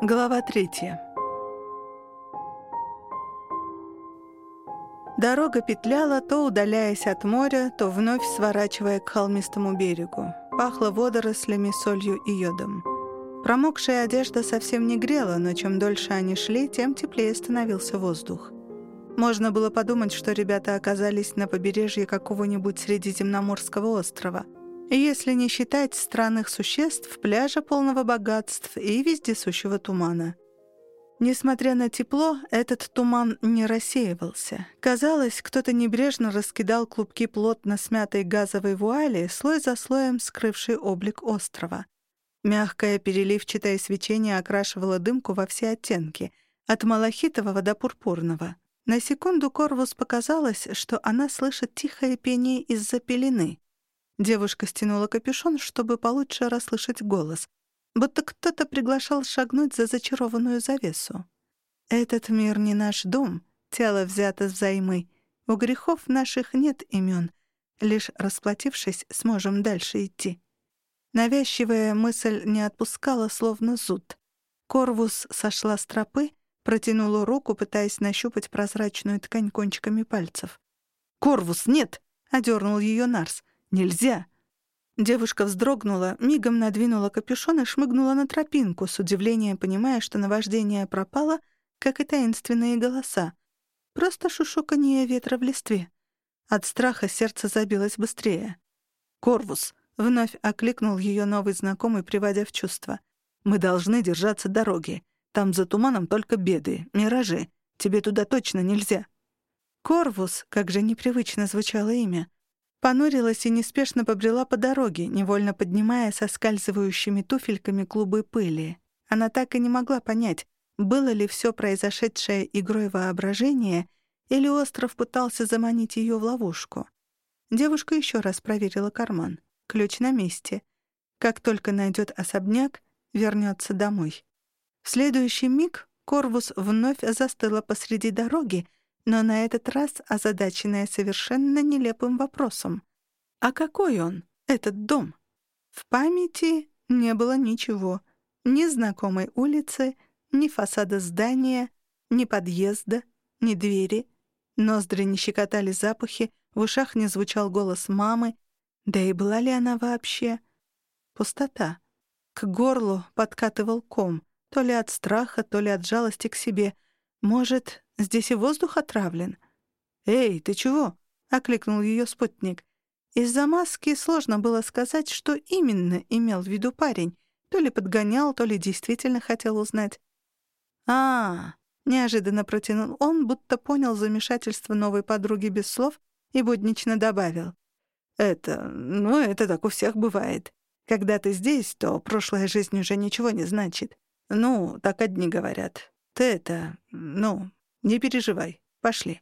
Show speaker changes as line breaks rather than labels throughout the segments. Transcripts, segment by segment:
Глава третья. Дорога петляла, то удаляясь от моря, то вновь сворачивая к холмистому берегу. Пахло водорослями, солью и йодом. Промокшая одежда совсем не грела, но чем дольше они шли, тем теплее становился воздух. Можно было подумать, что ребята оказались на побережье какого-нибудь средиземноморского острова. Если не считать странных существ, пляжа полного богатств и вездесущего тумана. Несмотря на тепло, этот туман не рассеивался. Казалось, кто-то небрежно раскидал клубки плотно смятой газовой вуали, слой за слоем скрывший облик острова. Мягкое переливчатое свечение окрашивало дымку во все оттенки, от малахитового до пурпурного. На секунду Корвус показалось, что она слышит тихое пение из-за пелены. Девушка стянула капюшон, чтобы получше расслышать голос, будто кто-то приглашал шагнуть за зачарованную завесу. «Этот мир не наш дом, тело взято взаймы. У грехов наших нет имен. Лишь расплатившись, сможем дальше идти». Навязчивая мысль не отпускала, словно зуд. Корвус сошла с тропы, Протянула руку, пытаясь нащупать прозрачную ткань кончиками пальцев. «Корвус, нет!» — одернул ее Нарс. «Нельзя!» Девушка вздрогнула, мигом надвинула капюшон и шмыгнула на тропинку, с удивлением понимая, что наваждение пропало, как и таинственные голоса. Просто шушуканье ветра в листве. От страха сердце забилось быстрее. «Корвус!» — вновь окликнул ее новый знакомый, приводя в чувство. «Мы должны держаться дороги. Там за туманом только беды, миражи. Тебе туда точно нельзя». Корвус, как же непривычно звучало имя, понурилась и неспешно побрела по дороге, невольно поднимая со скальзывающими туфельками клубы пыли. Она так и не могла понять, было ли все произошедшее игрой воображения или остров пытался заманить ее в ловушку. Девушка еще раз проверила карман. Ключ на месте. Как только найдет особняк, вернется домой. В следующий миг Корвус вновь застыла посреди дороги, но на этот раз озадаченная совершенно нелепым вопросом. А какой он, этот дом? В памяти не было ничего. Ни знакомой улицы, ни фасада здания, ни подъезда, ни двери. Ноздри не щекотали запахи, в ушах не звучал голос мамы. Да и была ли она вообще? Пустота. К горлу подкатывал ком. То ли от страха, то ли от жалости к себе. Может, здесь и воздух отравлен? «Эй, ты чего?» — окликнул ее спутник. Из-за маски сложно было сказать, что именно имел в виду парень. То ли подгонял, то ли действительно хотел узнать. а, неожиданно протянул он, будто понял замешательство новой подруги без слов и буднично добавил. «Это... ну, это так у всех бывает. Когда ты здесь, то прошлая жизнь уже ничего не значит. «Ну, так одни говорят. Ты это... ну, не переживай. Пошли».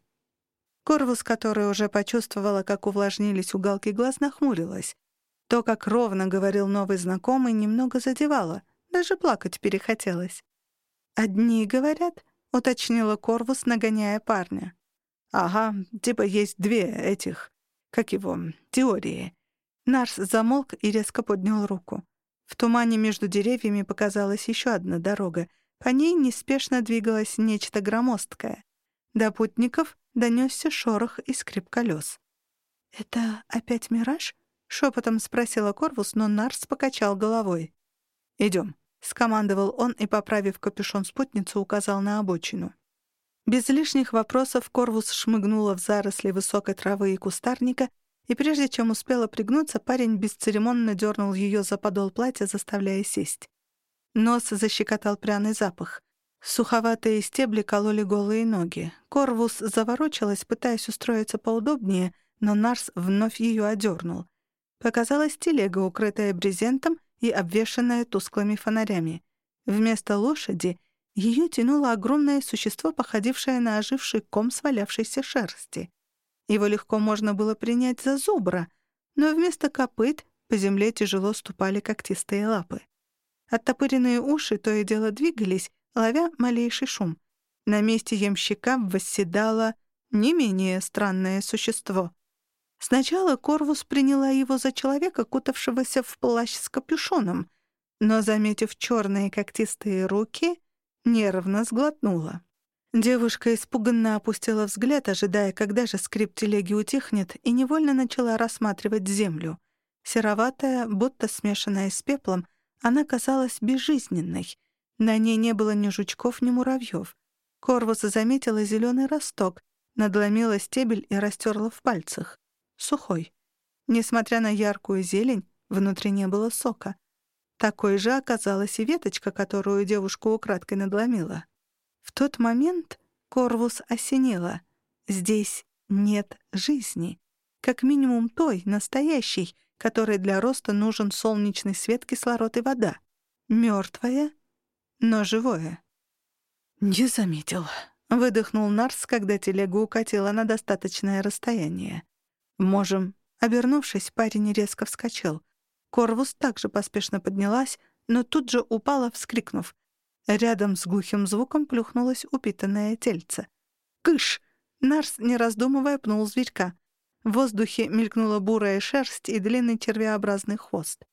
Корвус, которая уже почувствовала, как увлажнились уголки глаз, нахмурилась. То, как ровно говорил новый знакомый, немного задевало. Даже плакать перехотелось. «Одни говорят?» — уточнила Корвус, нагоняя парня. «Ага, типа есть две этих... как его... теории». Нарс замолк и резко поднял руку. В тумане между деревьями показалась еще одна дорога. По ней неспешно двигалось нечто громоздкое. До путников донесся шорох и скрип колес. «Это опять мираж?» — шепотом спросила Корвус, но Нарс покачал головой. Идем, скомандовал он и, поправив капюшон спутницу, указал на обочину. Без лишних вопросов Корвус шмыгнула в заросли высокой травы и кустарника и прежде чем успела пригнуться, парень бесцеремонно дернул ее за подол платья, заставляя сесть. Нос защекотал пряный запах. Суховатые стебли кололи голые ноги. Корвус заворочилась, пытаясь устроиться поудобнее, но Нарс вновь ее одернул. Показалась телега, укрытая брезентом и обвешанная тусклыми фонарями. Вместо лошади ее тянуло огромное существо, походившее на оживший ком свалявшейся шерсти. Его легко можно было принять за зубра, но вместо копыт по земле тяжело ступали когтистые лапы. Оттопыренные уши то и дело двигались, ловя малейший шум. На месте ямщика восседало не менее странное существо. Сначала Корвус приняла его за человека, кутавшегося в плащ с капюшоном, но, заметив черные когтистые руки, нервно сглотнула. Девушка испуганно опустила взгляд, ожидая, когда же скрип телеги утихнет, и невольно начала рассматривать землю. Сероватая, будто смешанная с пеплом, она казалась безжизненной. На ней не было ни жучков, ни муравьев. Корвус заметила зеленый росток, надломила стебель и растерла в пальцах. Сухой. Несмотря на яркую зелень, внутри не было сока. Такой же оказалась и веточка, которую девушка украдкой надломила. В тот момент Корвус осенило. Здесь нет жизни. Как минимум той, настоящей, которой для роста нужен солнечный свет, кислород и вода. Мёртвое, но живое. «Не заметил», — выдохнул Нарс, когда телегу укатила на достаточное расстояние. «Можем». Обернувшись, парень резко вскочил. Корвус также поспешно поднялась, но тут же упала, вскрикнув. Рядом с глухим звуком плюхнулось упитанное тельце. «Кыш!» Нарс, не раздумывая, пнул зверька. В воздухе мелькнула бурая шерсть и длинный червеобразный хвост.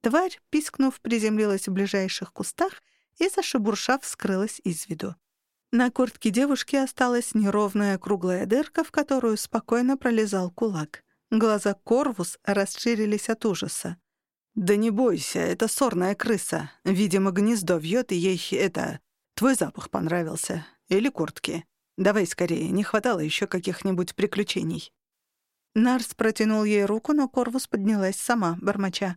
Тварь, пискнув, приземлилась в ближайших кустах и, зашебуршав, скрылась из виду. На куртке девушки осталась неровная круглая дырка, в которую спокойно пролезал кулак. Глаза Корвус расширились от ужаса. «Да не бойся, это сорная крыса. Видимо, гнездо вьет, и ей это... Твой запах понравился. Или куртки. Давай скорее, не хватало еще каких-нибудь приключений». Нарс протянул ей руку, но Корвус поднялась сама, бормоча.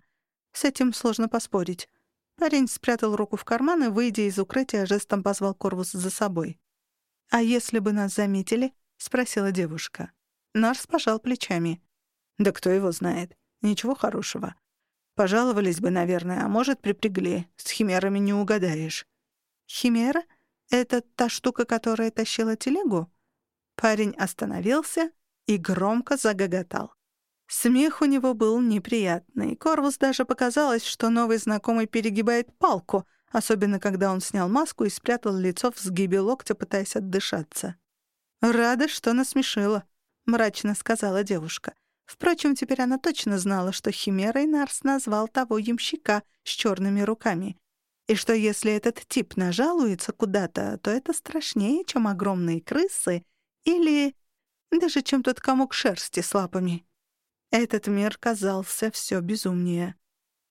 С этим сложно поспорить. Парень спрятал руку в карман и, выйдя из укрытия, жестом позвал Корвус за собой. «А если бы нас заметили?» — спросила девушка. Нарс пожал плечами. «Да кто его знает? Ничего хорошего. Пожаловались бы, наверное, а может, припрягли. С химерами не угадаешь». «Химера? Это та штука, которая тащила телегу?» Парень остановился и громко загоготал. Смех у него был неприятный. Корвус даже показалось, что новый знакомый перегибает палку, особенно когда он снял маску и спрятал лицо в сгибе локтя, пытаясь отдышаться. «Рада, что насмешила», — мрачно сказала девушка. Впрочем, теперь она точно знала, что Химерой Нарс назвал того ямщика с черными руками. И что если этот тип нажалуется куда-то, то это страшнее, чем огромные крысы или даже чем тот комок шерсти с лапами. Этот мир казался все безумнее.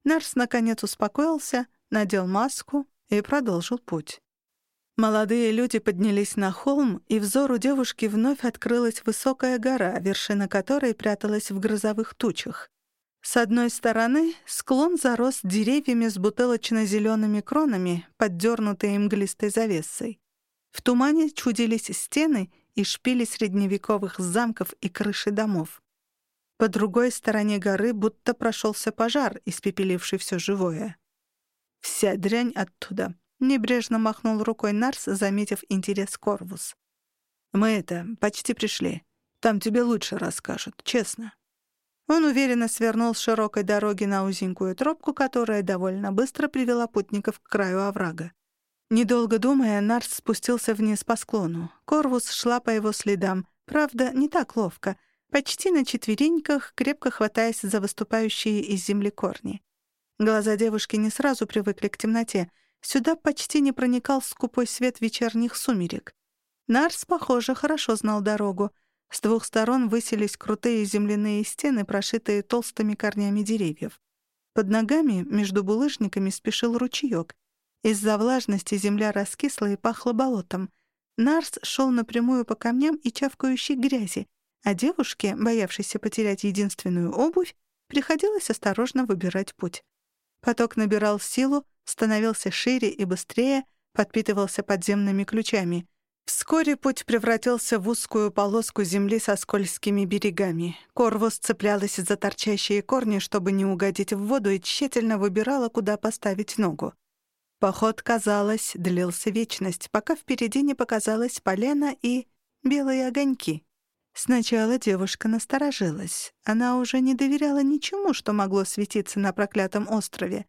Нарс наконец успокоился, надел маску и продолжил путь. Молодые люди поднялись на холм, и взору девушки вновь открылась высокая гора, вершина которой пряталась в грозовых тучах. С одной стороны склон зарос деревьями с бутылочно-зелеными кронами, поддернутые мглистой завесой. В тумане чудились стены и шпили средневековых замков и крыши домов. По другой стороне горы будто прошелся пожар, испепеливший все живое. Вся дрянь оттуда — Небрежно махнул рукой Нарс, заметив интерес Корвус. «Мы это, почти пришли. Там тебе лучше расскажут, честно». Он уверенно свернул с широкой дороги на узенькую тропку, которая довольно быстро привела путников к краю оврага. Недолго думая, Нарс спустился вниз по склону. Корвус шла по его следам, правда, не так ловко, почти на четвереньках, крепко хватаясь за выступающие из земли корни. Глаза девушки не сразу привыкли к темноте — Сюда почти не проникал скупой свет вечерних сумерек. Нарс, похоже, хорошо знал дорогу. С двух сторон высились крутые земляные стены, прошитые толстыми корнями деревьев. Под ногами, между булыжниками, спешил ручеёк. Из-за влажности земля раскисла и пахла болотом. Нарс шел напрямую по камням и чавкающей грязи, а девушке, боявшейся потерять единственную обувь, приходилось осторожно выбирать путь. Поток набирал силу, становился шире и быстрее, подпитывался подземными ключами. Вскоре путь превратился в узкую полоску земли со скользкими берегами. Корвус цеплялась за торчащие корни, чтобы не угодить в воду, и тщательно выбирала, куда поставить ногу. Поход, казалось, длился вечность, пока впереди не показалась полена и белые огоньки. Сначала девушка насторожилась. Она уже не доверяла ничему, что могло светиться на проклятом острове.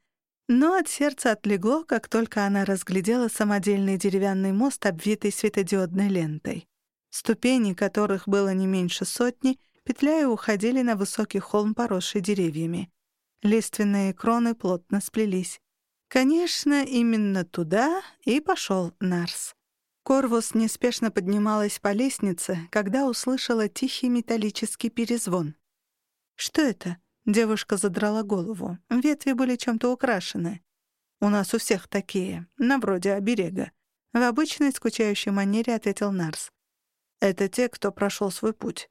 Но от сердца отлегло, как только она разглядела самодельный деревянный мост, обвитый светодиодной лентой. Ступени, которых было не меньше сотни, петляя уходили на высокий холм, поросший деревьями. Лиственные кроны плотно сплелись. Конечно, именно туда и пошел Нарс. Корвус неспешно поднималась по лестнице, когда услышала тихий металлический перезвон. «Что это?» — девушка задрала голову. Ветви были чем-то украшены. «У нас у всех такие, на вроде оберега», — в обычной скучающей манере ответил Нарс. «Это те, кто прошел свой путь».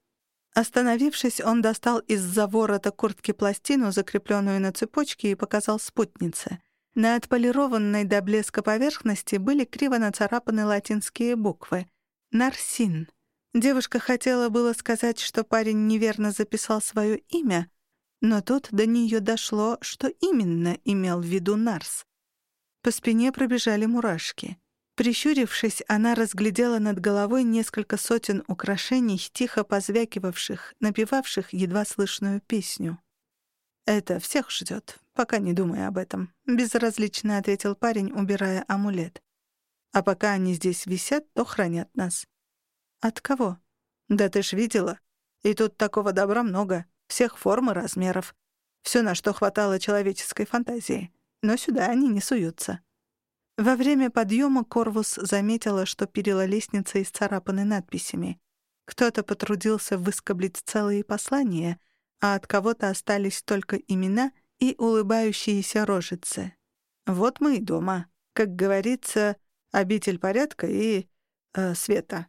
Остановившись, он достал из-за ворота куртки пластину, закрепленную на цепочке, и показал спутнице — на отполированной до блеска поверхности были криво нацарапаны латинские буквы. «Нарсин». Девушка хотела было сказать, что парень неверно записал свое имя, но тут до нее дошло, что именно имел в виду Нарс. По спине пробежали мурашки. Прищурившись, она разглядела над головой несколько сотен украшений, тихо позвякивавших, напевавших едва слышную песню. «Это всех ждет, пока не думай об этом», — безразлично ответил парень, убирая амулет. «А пока они здесь висят, то хранят нас». «От кого?» «Да ты ж видела. И тут такого добра много, всех форм и размеров. Все, на что хватало человеческой фантазии. Но сюда они не суются». Во время подъема Корвус заметила, что перила лестницы исцарапаны надписями. Кто-то потрудился выскоблить целые послания — а от кого-то остались только имена и улыбающиеся рожицы. Вот мы и дома. Как говорится, обитель порядка и... Э, света.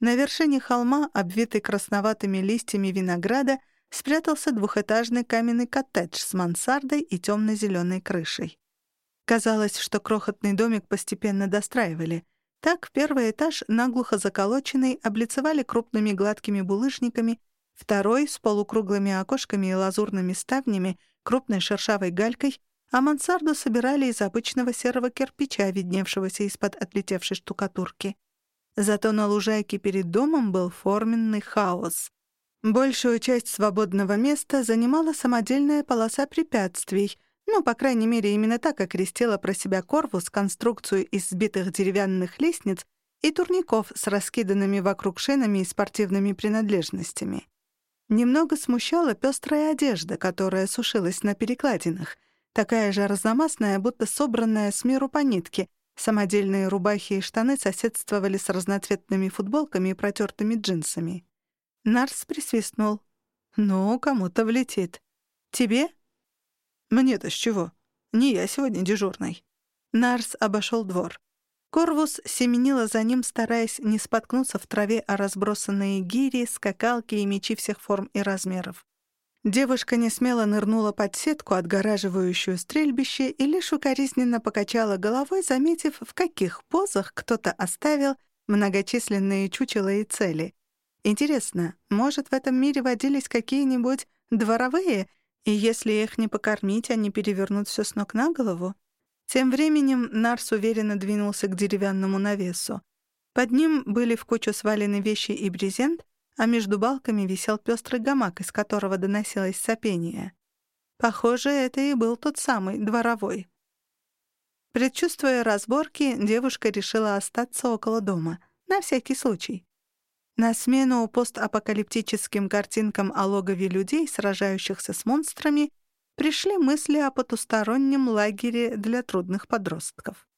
На вершине холма, обвитый красноватыми листьями винограда, спрятался двухэтажный каменный коттедж с мансардой и темно-зеленой крышей. Казалось, что крохотный домик постепенно достраивали. Так первый этаж, наглухо заколоченный, облицевали крупными гладкими булыжниками Второй с полукруглыми окошками и лазурными ставнями, крупной шершавой галькой, а мансарду собирали из обычного серого кирпича, видневшегося из-под отлетевшей штукатурки. Зато на лужайке перед домом был форменный хаос. Большую часть свободного места занимала самодельная полоса препятствий, ну, по крайней мере, именно так окрестила про себя Корвус конструкцию из сбитых деревянных лестниц и турников с раскиданными вокруг шинами и спортивными принадлежностями. Немного смущала пестрая одежда, которая сушилась на перекладинах, такая же разномастная, будто собранная с миру по нитке. Самодельные рубахи и штаны соседствовали с разноцветными футболками и протертыми джинсами. Нарс присвистнул. «Ну, кому-то влетит. Тебе?» «Мне-то с чего? Не я сегодня дежурный». Нарс обошел двор. Корвус семенила за ним, стараясь не споткнуться в траве о разбросанные гири, скакалки и мечи всех форм и размеров. Девушка не смело нырнула под сетку, отгораживающую стрельбище, и лишь укоризненно покачала головой, заметив, в каких позах кто-то оставил многочисленные чучела и цели. Интересно, может, в этом мире водились какие-нибудь дворовые, и если их не покормить, они перевернут все с ног на голову? Тем временем Нарс уверенно двинулся к деревянному навесу. Под ним были в кучу свалены вещи и брезент, а между балками висел пестрый гамак, из которого доносилось сопение. Похоже, это и был тот самый, дворовой. Предчувствуя разборки, девушка решила остаться около дома, на всякий случай. На смену постапокалиптическим картинкам о логове людей, сражающихся с монстрами, пришли мысли о потустороннем лагере для трудных подростков.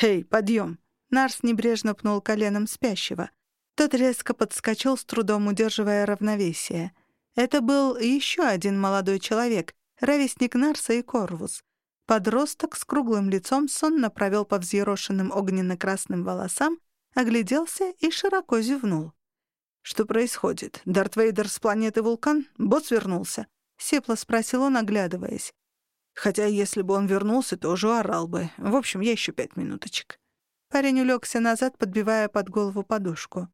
«Эй, подъем!» Нарс небрежно пнул коленом спящего. Тот резко подскочил, с трудом удерживая равновесие. Это был еще один молодой человек, ровесник Нарса и Корвус. Подросток с круглым лицом сонно провел по взъерошенным огненно-красным волосам, огляделся и широко зевнул. «Что происходит? Дарт Вейдер с планеты Вулкан? Босс вернулся?» — сепло спросил он, оглядываясь. Хотя если бы он вернулся, то уже орал бы. В общем, я еще пять минуточек. Парень улегся назад, подбивая под голову подушку.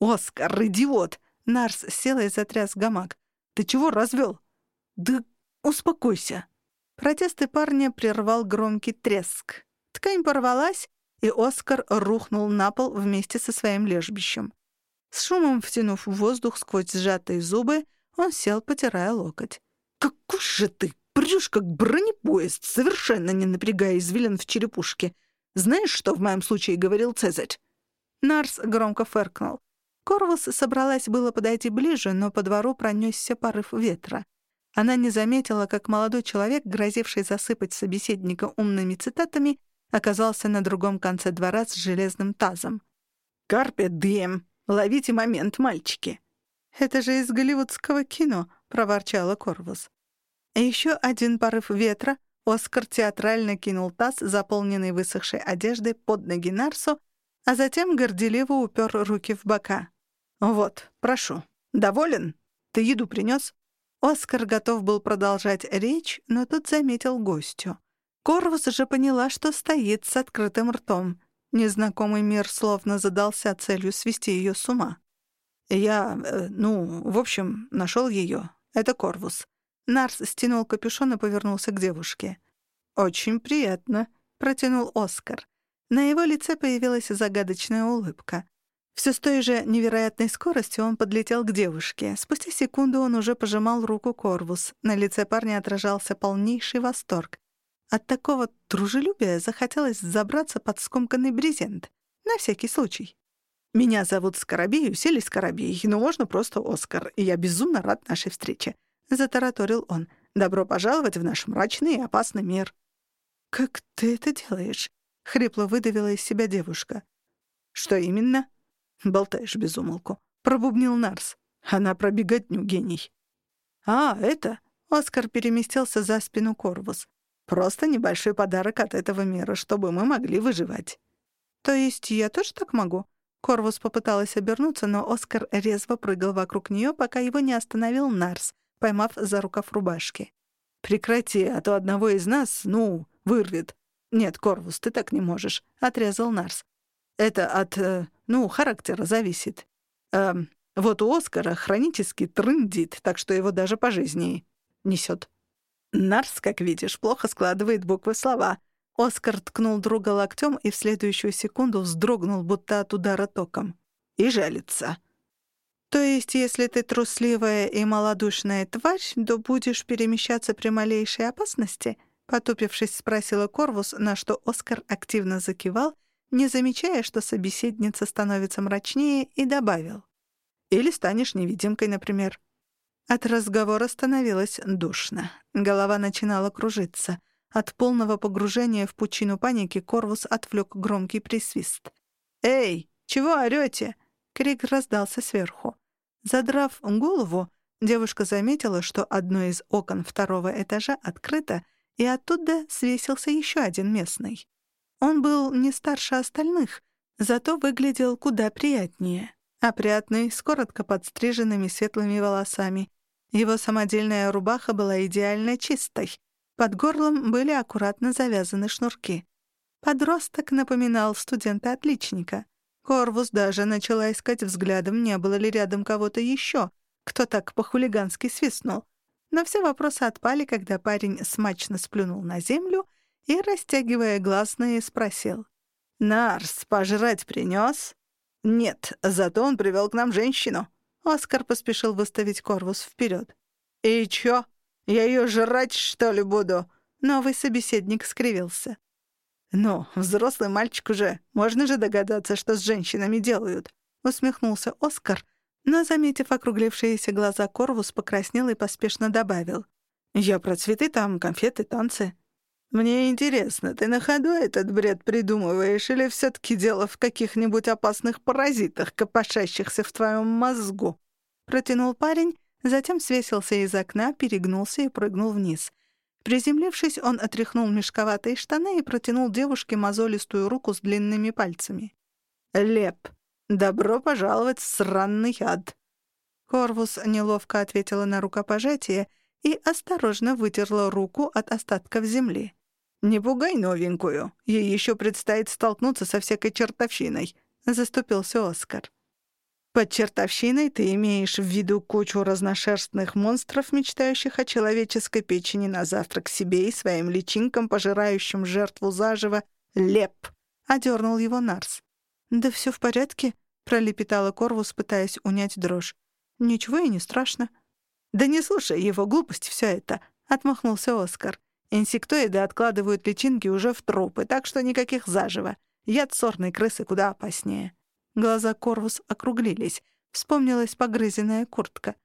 «Оскар, идиот!» — Нарс сел и затряс гамак. «Ты чего развел?» «Да успокойся!» Протесты парня прервал громкий треск. Ткань порвалась, и Оскар рухнул на пол вместе со своим лежбищем. С шумом втянув воздух сквозь сжатые зубы, он сел, потирая локоть. «Какой же ты! Придешь как бронепоезд, совершенно не напрягая извилин в черепушке. Знаешь, что в моем случае говорил Цезарь?» Нарс громко фыркнул. Корвус собралась было подойти ближе, но по двору пронесся порыв ветра. Она не заметила, как молодой человек, грозивший засыпать собеседника умными цитатами, оказался на другом конце двора с железным тазом.
«Карпе дем! Ловите момент, мальчики!»
«Это же из голливудского кино», — проворчала Корвус. Еще один порыв ветра, Оскар театрально кинул таз, заполненный высохшей одеждой, под ноги Нарсу, а затем горделиво упер руки в бока. «Вот, прошу. Доволен? Ты еду принес? Оскар готов был продолжать речь, но тут заметил гостю. Корвус же поняла, что стоит с открытым ртом. Незнакомый мир словно задался целью свести ее с ума. «Я, э, ну, в общем, нашел ее. Это Корвус». Нарс стянул капюшон и повернулся к девушке. «Очень приятно», — протянул Оскар. На его лице появилась загадочная улыбка. Все с той же невероятной скоростью он подлетел к девушке. Спустя секунду он уже пожимал руку Корвус. На лице парня отражался полнейший восторг. От такого дружелюбия захотелось забраться под скомканный брезент. На всякий случай. «Меня зовут Скоробей, Усели Скоробей, но можно просто Оскар, и я безумно рад нашей встрече», — затараторил он. «Добро пожаловать в наш мрачный и опасный мир». «Как ты это делаешь?» — хрипло выдавила из себя девушка. «Что именно?» «Болтаешь без умолку», — пробубнил Нарс. «Она про беготню, гений». «А, это...» — Оскар переместился за спину Корвус. «Просто небольшой подарок от этого мира, чтобы мы могли выживать». «То есть я тоже так могу?» Корвус попыталась обернуться, но Оскар резво прыгал вокруг нее, пока его не остановил Нарс, поймав за рукав рубашки. «Прекрати, а то одного из нас, ну, вырвет». «Нет, Корвус, ты так не можешь», — отрезал Нарс. «Это от, э, ну, характера зависит. Эм, вот у Оскара хронически трындит, так что его даже по жизни несет. Нарс, как видишь, плохо складывает буквы слова. Оскар ткнул друга локтем и в следующую секунду вздрогнул, будто от удара током. И жалится. То есть, если ты трусливая и малодушная тварь, то будешь перемещаться при малейшей опасности? Потупившись, спросила Корвус, на что Оскар активно закивал не замечая, что собеседница становится мрачнее, и добавил. «Или станешь невидимкой, например». От разговора становилось душно. Голова начинала кружиться. От полного погружения в пучину паники Корвус отвлек громкий присвист. «Эй, чего орёте?» Крик раздался сверху. Задрав голову, девушка заметила, что одно из окон второго этажа открыто, и оттуда свесился еще один местный. Он был не старше остальных, зато выглядел куда приятнее. Опрятный, с коротко подстриженными светлыми волосами. Его самодельная рубаха была идеально чистой. Под горлом были аккуратно завязаны шнурки. Подросток напоминал студента-отличника. Корвус даже начала искать взглядом, не было ли рядом кого-то еще, кто так по-хулигански свистнул. Но все вопросы отпали, когда парень смачно сплюнул на землю и, растягивая гласные, спросил. «Нарс, пожрать принёс?» «Нет, зато он привёл к нам женщину». Оскар поспешил выставить Корвус вперёд. «И чё? Я её жрать, что ли, буду?» Новый собеседник скривился. «Ну, взрослый мальчик уже. Можно же догадаться, что с женщинами делают?» Усмехнулся Оскар, но, заметив округлившиеся глаза, Корвус покраснел и поспешно добавил. «Я про цветы там, конфеты, танцы». «Мне интересно, ты на ходу этот бред придумываешь или все таки дело в каких-нибудь опасных паразитах, копошащихся в твоем мозгу?» Протянул парень, затем свесился из окна, перегнулся и прыгнул вниз. Приземлившись, он отряхнул мешковатые штаны и протянул девушке мозолистую руку с длинными пальцами. «Леп, добро пожаловать в сраный ад!» Корвус неловко ответила на рукопожатие и осторожно вытерла руку от остатков земли. «Не пугай новенькую. Ей еще предстоит столкнуться со всякой чертовщиной», — заступился Оскар. «Под чертовщиной ты имеешь в виду кучу разношерстных монстров, мечтающих о человеческой печени на завтрак себе и своим личинкам, пожирающим жертву заживо, леп», — одернул его Нарс. «Да все в порядке», — пролепетала Корвус, пытаясь унять дрожь. «Ничего и не страшно». «Да не слушай его глупость все это», — отмахнулся Оскар. Инсектоиды откладывают личинки уже в трупы, так что никаких заживо. Яд сорной крысы куда опаснее. Глаза Корвус округлились. Вспомнилась погрызенная куртка.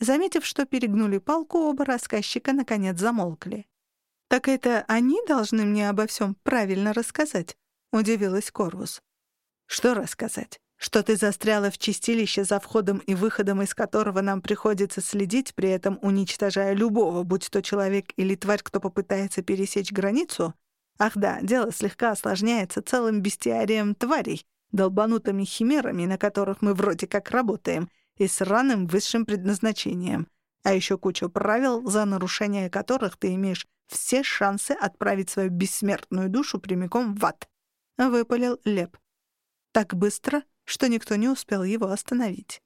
Заметив, что перегнули палку, оба рассказчика наконец замолкли. «Так это они должны мне обо всем правильно рассказать?» — удивилась Корвус. «Что рассказать? Что ты застряла в чистилище, за входом и выходом из которого нам приходится следить, при этом уничтожая любого, будь то человек или тварь, кто попытается пересечь границу? Ах да, дело слегка осложняется целым бестиарием тварей, долбанутыми химерами, на которых мы вроде как работаем, и сраным высшим предназначением. А еще куча правил, за нарушение которых ты имеешь все шансы отправить свою бессмертную душу прямиком в ад. Выпалил Леп. Так быстро, что никто не успел его остановить.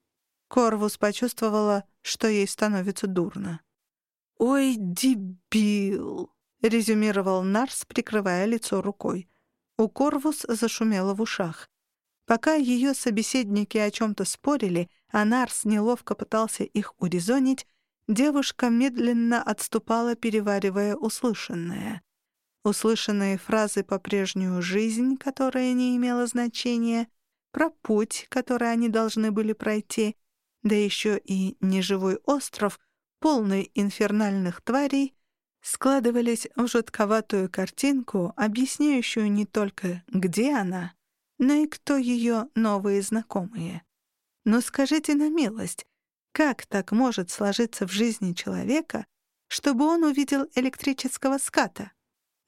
Корвус почувствовала, что ей становится дурно. «Ой, дебил!» — резюмировал Нарс, прикрывая лицо рукой. У Корвус зашумело в ушах. Пока ее собеседники о чем-то спорили, а Нарс неловко пытался их урезонить, девушка медленно отступала, переваривая услышанное. Услышанные фразы по прежнюю жизнь, которая не имела значения, про путь, который они должны были пройти, да еще и неживой остров, полный инфернальных тварей, складывались в жутковатую картинку, объясняющую не только, где она, но и кто ее новые знакомые. Но скажите на милость, как так может сложиться в жизни человека, чтобы он увидел электрического ската?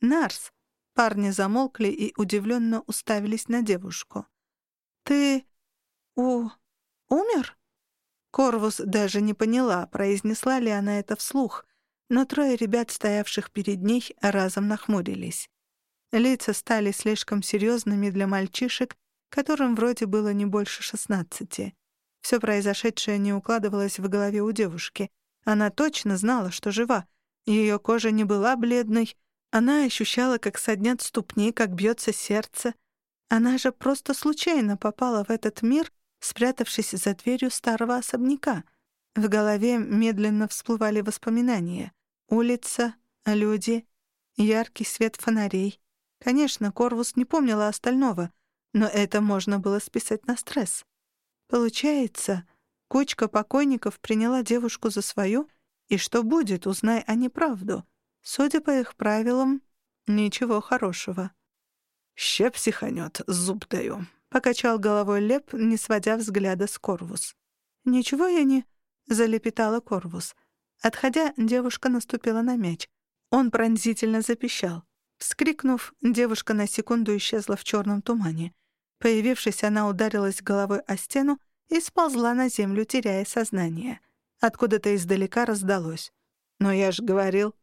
Нарс. Парни замолкли и удивленно уставились на девушку. «Ты... у... умер?» Корвус даже не поняла, произнесла ли она это вслух, но трое ребят, стоявших перед ней, разом нахмурились. Лица стали слишком серьезными для мальчишек, которым вроде было не больше шестнадцати. Все произошедшее не укладывалось в голове у девушки. Она точно знала, что жива. Ее кожа не была бледной. Она ощущала, как соднят ступни, как бьется сердце — она же просто случайно попала в этот мир, спрятавшись за дверью старого особняка. В голове медленно всплывали воспоминания. Улица, люди, яркий свет фонарей. Конечно, Корвус не помнила остального, но это можно было списать на стресс. Получается, кучка покойников приняла девушку за свою, и что будет, узнай они правду. Судя по их правилам, ничего хорошего. «Ще психанет, зуб даю», — покачал головой Леп, не сводя взгляда с Корвус. «Ничего я не...» — залепетала Корвус. Отходя, девушка наступила на мяч. Он пронзительно запищал. Вскрикнув, девушка на секунду исчезла в черном тумане. Появившись, она ударилась головой о стену и сползла на землю, теряя сознание. Откуда-то издалека раздалось. «Но я ж говорил,